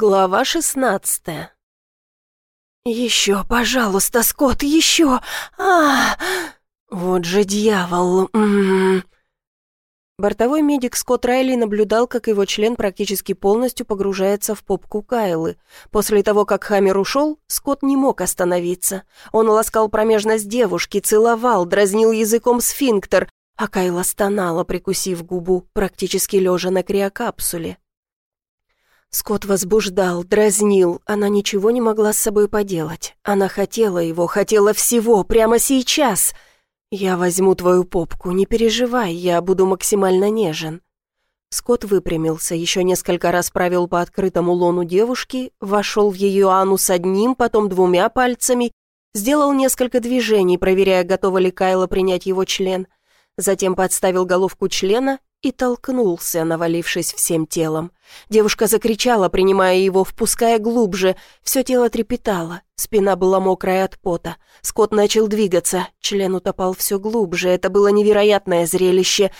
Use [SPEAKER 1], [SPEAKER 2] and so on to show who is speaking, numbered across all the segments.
[SPEAKER 1] Глава шестнадцатая. «Еще, пожалуйста, Скотт, еще! а, Вот же дьявол! М -м -м. Бортовой медик Скотт Райли наблюдал, как его член практически полностью погружается в попку Кайлы. После того, как Хаммер ушел, Скотт не мог остановиться. Он ласкал промежность девушки, целовал, дразнил языком сфинктер, а Кайла стонала, прикусив губу, практически лежа на криокапсуле. Скотт возбуждал, дразнил, она ничего не могла с собой поделать. Она хотела его, хотела всего, прямо сейчас. «Я возьму твою попку, не переживай, я буду максимально нежен». Скотт выпрямился, еще несколько раз провел по открытому лону девушки, вошел в ее анус одним, потом двумя пальцами, сделал несколько движений, проверяя, готова ли Кайла принять его член, затем подставил головку члена и толкнулся, навалившись всем телом. Девушка закричала, принимая его, впуская глубже. Все тело трепетало, спина была мокрая от пота. Скотт начал двигаться, член утопал все глубже. Это было невероятное зрелище.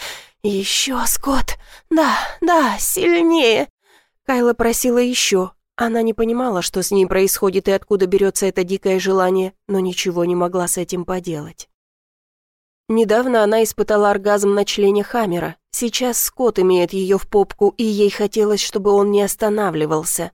[SPEAKER 1] «Еще, Скотт! Да, да, сильнее!» Кайла просила еще. Она не понимала, что с ней происходит и откуда берется это дикое желание, но ничего не могла с этим поделать. Недавно она испытала оргазм на члене Хаммера. Сейчас Скотт имеет ее в попку, и ей хотелось, чтобы он не останавливался.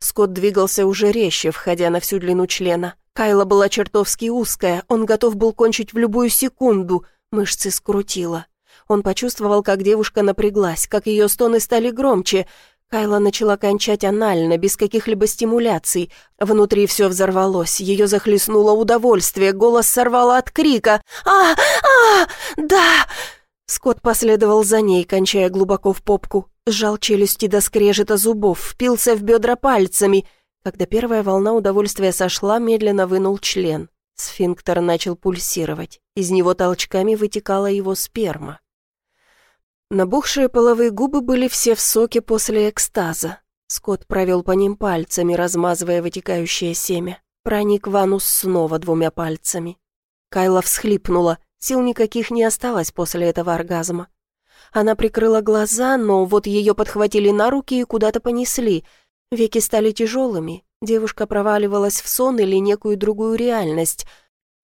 [SPEAKER 1] Скотт двигался уже резче, входя на всю длину члена. Кайла была чертовски узкая, он готов был кончить в любую секунду. Мышцы скрутила. Он почувствовал, как девушка напряглась, как ее стоны стали громче. Кайла начала кончать анально, без каких-либо стимуляций. Внутри все взорвалось, ее захлестнуло удовольствие, голос сорвало от крика. «А! А! Да!» Скотт последовал за ней, кончая глубоко в попку. Сжал челюсти до скрежета зубов, впился в бедра пальцами. Когда первая волна удовольствия сошла, медленно вынул член. Сфинктер начал пульсировать. Из него толчками вытекала его сперма. Набухшие половые губы были все в соке после экстаза. Скотт провел по ним пальцами, размазывая вытекающее семя. Проник в анус снова двумя пальцами. Кайла всхлипнула, сил никаких не осталось после этого оргазма. Она прикрыла глаза, но вот ее подхватили на руки и куда-то понесли. Веки стали тяжелыми, девушка проваливалась в сон или некую другую реальность.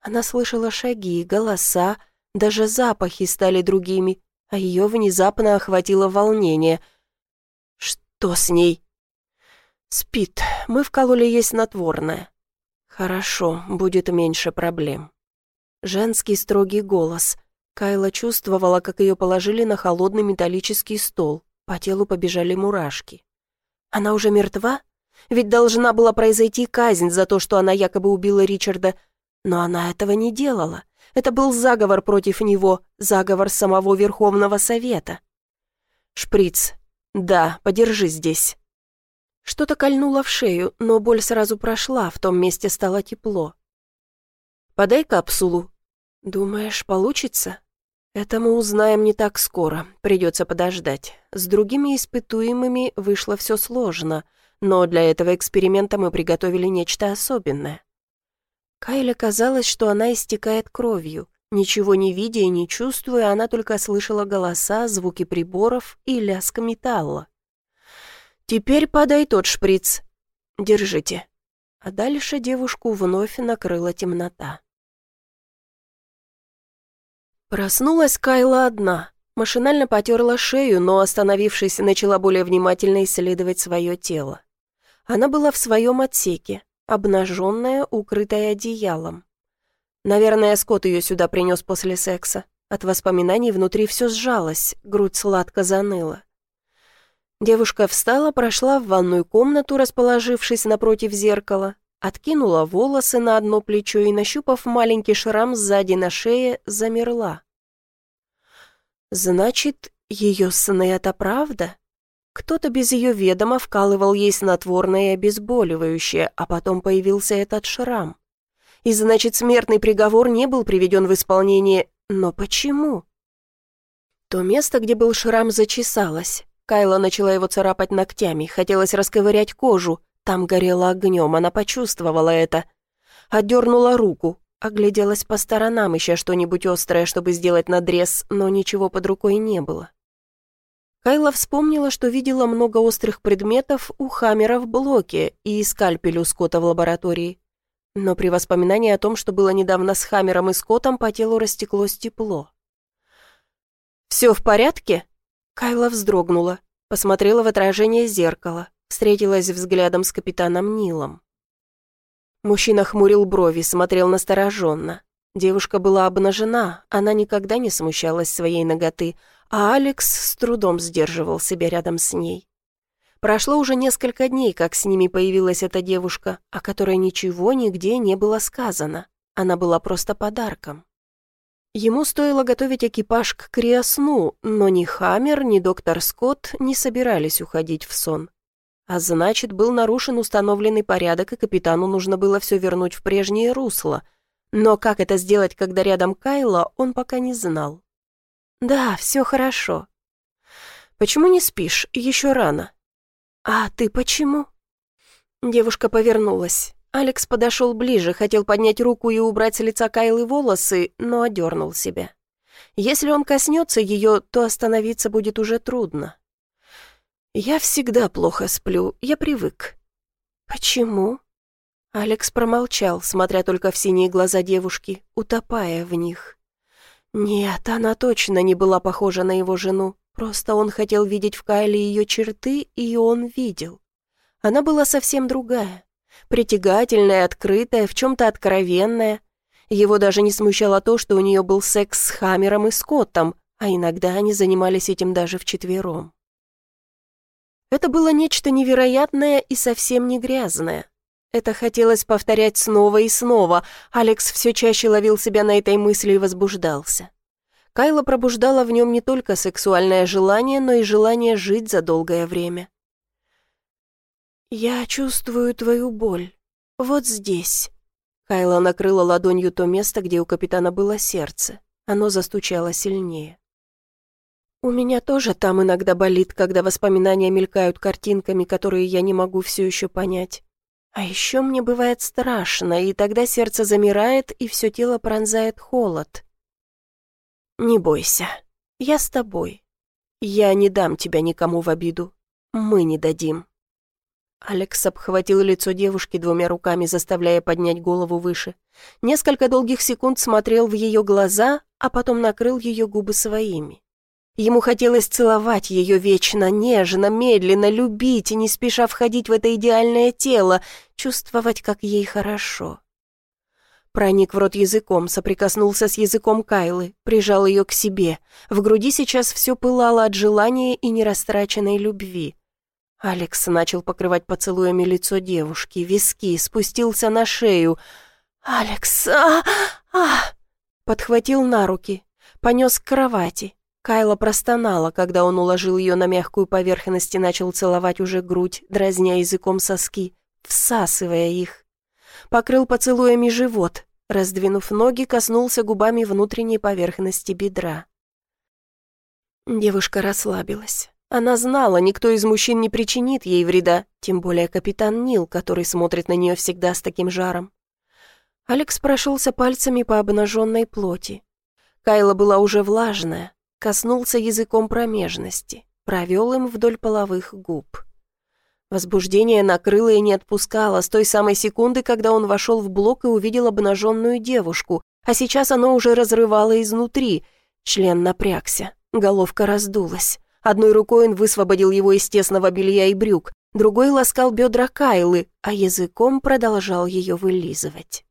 [SPEAKER 1] Она слышала шаги, голоса, даже запахи стали другими, а ее внезапно охватило волнение. «Что с ней?» «Спит. Мы вкололи ей снотворное». «Хорошо, будет меньше проблем». Женский строгий голос. Кайла чувствовала, как ее положили на холодный металлический стол. По телу побежали мурашки. «Она уже мертва? Ведь должна была произойти казнь за то, что она якобы убила Ричарда. Но она этого не делала. Это был заговор против него, заговор самого Верховного Совета. «Шприц. Да, подержи здесь». Что-то кольнуло в шею, но боль сразу прошла, в том месте стало тепло. «Подай капсулу». «Думаешь, получится?» «Это мы узнаем не так скоро, придется подождать. С другими испытуемыми вышло все сложно, но для этого эксперимента мы приготовили нечто особенное. Кайле казалось, что она истекает кровью. Ничего не видя и не чувствуя, она только слышала голоса, звуки приборов и лязг металла. «Теперь подай тот шприц. Держите». А дальше девушку вновь накрыла темнота. Проснулась Кайла одна. Машинально потерла шею, но, остановившись, начала более внимательно исследовать свое тело. Она была в своем отсеке, обнаженная, укрытая одеялом. Наверное, Скотт ее сюда принес после секса. От воспоминаний внутри все сжалось, грудь сладко заныла. Девушка встала, прошла в ванную комнату, расположившись напротив зеркала, откинула волосы на одно плечо и, нащупав маленький шрам сзади на шее, замерла. «Значит, ее сны — это правда?» Кто-то без ее ведома вкалывал ей снотворное и обезболивающее, а потом появился этот шрам. И значит, смертный приговор не был приведен в исполнение. Но почему? То место, где был шрам, зачесалось. Кайла начала его царапать ногтями, хотелось расковырять кожу. Там горело огнем, она почувствовала это. Отдернула руку, огляделась по сторонам, ища что-нибудь острое, чтобы сделать надрез, но ничего под рукой не было. Кайла вспомнила, что видела много острых предметов у Хаммера в блоке и скальпель у Скотта в лаборатории. Но при воспоминании о том, что было недавно с Хаммером и Скоттом, по телу растеклось тепло. «Все в порядке?» Кайла вздрогнула, посмотрела в отражение зеркала, встретилась взглядом с капитаном Нилом. Мужчина хмурил брови, смотрел настороженно. Девушка была обнажена, она никогда не смущалась своей ноготы, а Алекс с трудом сдерживал себя рядом с ней. Прошло уже несколько дней, как с ними появилась эта девушка, о которой ничего нигде не было сказано. Она была просто подарком. Ему стоило готовить экипаж к криосну, но ни Хаммер, ни доктор Скотт не собирались уходить в сон. А значит, был нарушен установленный порядок, и капитану нужно было все вернуть в прежнее русло. Но как это сделать, когда рядом Кайла, он пока не знал. «Да, все хорошо». «Почему не спишь? Еще рано». «А ты почему?» Девушка повернулась. Алекс подошел ближе, хотел поднять руку и убрать с лица Кайлы волосы, но одернул себя. Если он коснется ее, то остановиться будет уже трудно. «Я всегда плохо сплю, я привык». «Почему?» Алекс промолчал, смотря только в синие глаза девушки, утопая в них. Нет, она точно не была похожа на его жену. Просто он хотел видеть в Кайле ее черты, и он видел. Она была совсем другая. Притягательная, открытая, в чем-то откровенная. Его даже не смущало то, что у нее был секс с Хаммером и Скоттом, а иногда они занимались этим даже вчетвером. Это было нечто невероятное и совсем не грязное. Это хотелось повторять снова и снова. Алекс все чаще ловил себя на этой мысли и возбуждался. Кайла пробуждала в нем не только сексуальное желание, но и желание жить за долгое время. «Я чувствую твою боль. Вот здесь». Кайла накрыла ладонью то место, где у капитана было сердце. Оно застучало сильнее. «У меня тоже там иногда болит, когда воспоминания мелькают картинками, которые я не могу все еще понять. А еще мне бывает страшно, и тогда сердце замирает, и все тело пронзает холод. Не бойся, я с тобой. Я не дам тебя никому в обиду. Мы не дадим. Алекс обхватил лицо девушки двумя руками, заставляя поднять голову выше. Несколько долгих секунд смотрел в ее глаза, а потом накрыл ее губы своими. Ему хотелось целовать ее вечно, нежно, медленно, любить и не спеша входить в это идеальное тело, чувствовать, как ей хорошо. Проник в рот языком, соприкоснулся с языком Кайлы, прижал ее к себе. В груди сейчас все пылало от желания и нерастраченной любви. Алекс начал покрывать поцелуями лицо девушки, виски, спустился на шею. «Алекс! а а Подхватил на руки, понес к кровати, Кайла простонала, когда он уложил ее на мягкую поверхность и начал целовать уже грудь, дразня языком соски, всасывая их. Покрыл поцелуями живот, раздвинув ноги, коснулся губами внутренней поверхности бедра. Девушка расслабилась. Она знала, никто из мужчин не причинит ей вреда, тем более капитан Нил, который смотрит на нее всегда с таким жаром. Алекс прошелся пальцами по обнаженной плоти. Кайла была уже влажная, коснулся языком промежности, провел им вдоль половых губ. Возбуждение накрыло и не отпускало с той самой секунды, когда он вошел в блок и увидел обнаженную девушку, а сейчас оно уже разрывало изнутри. Член напрягся, головка раздулась. Одной рукой он высвободил его из тесного белья и брюк, другой ласкал бедра Кайлы, а языком продолжал ее вылизывать.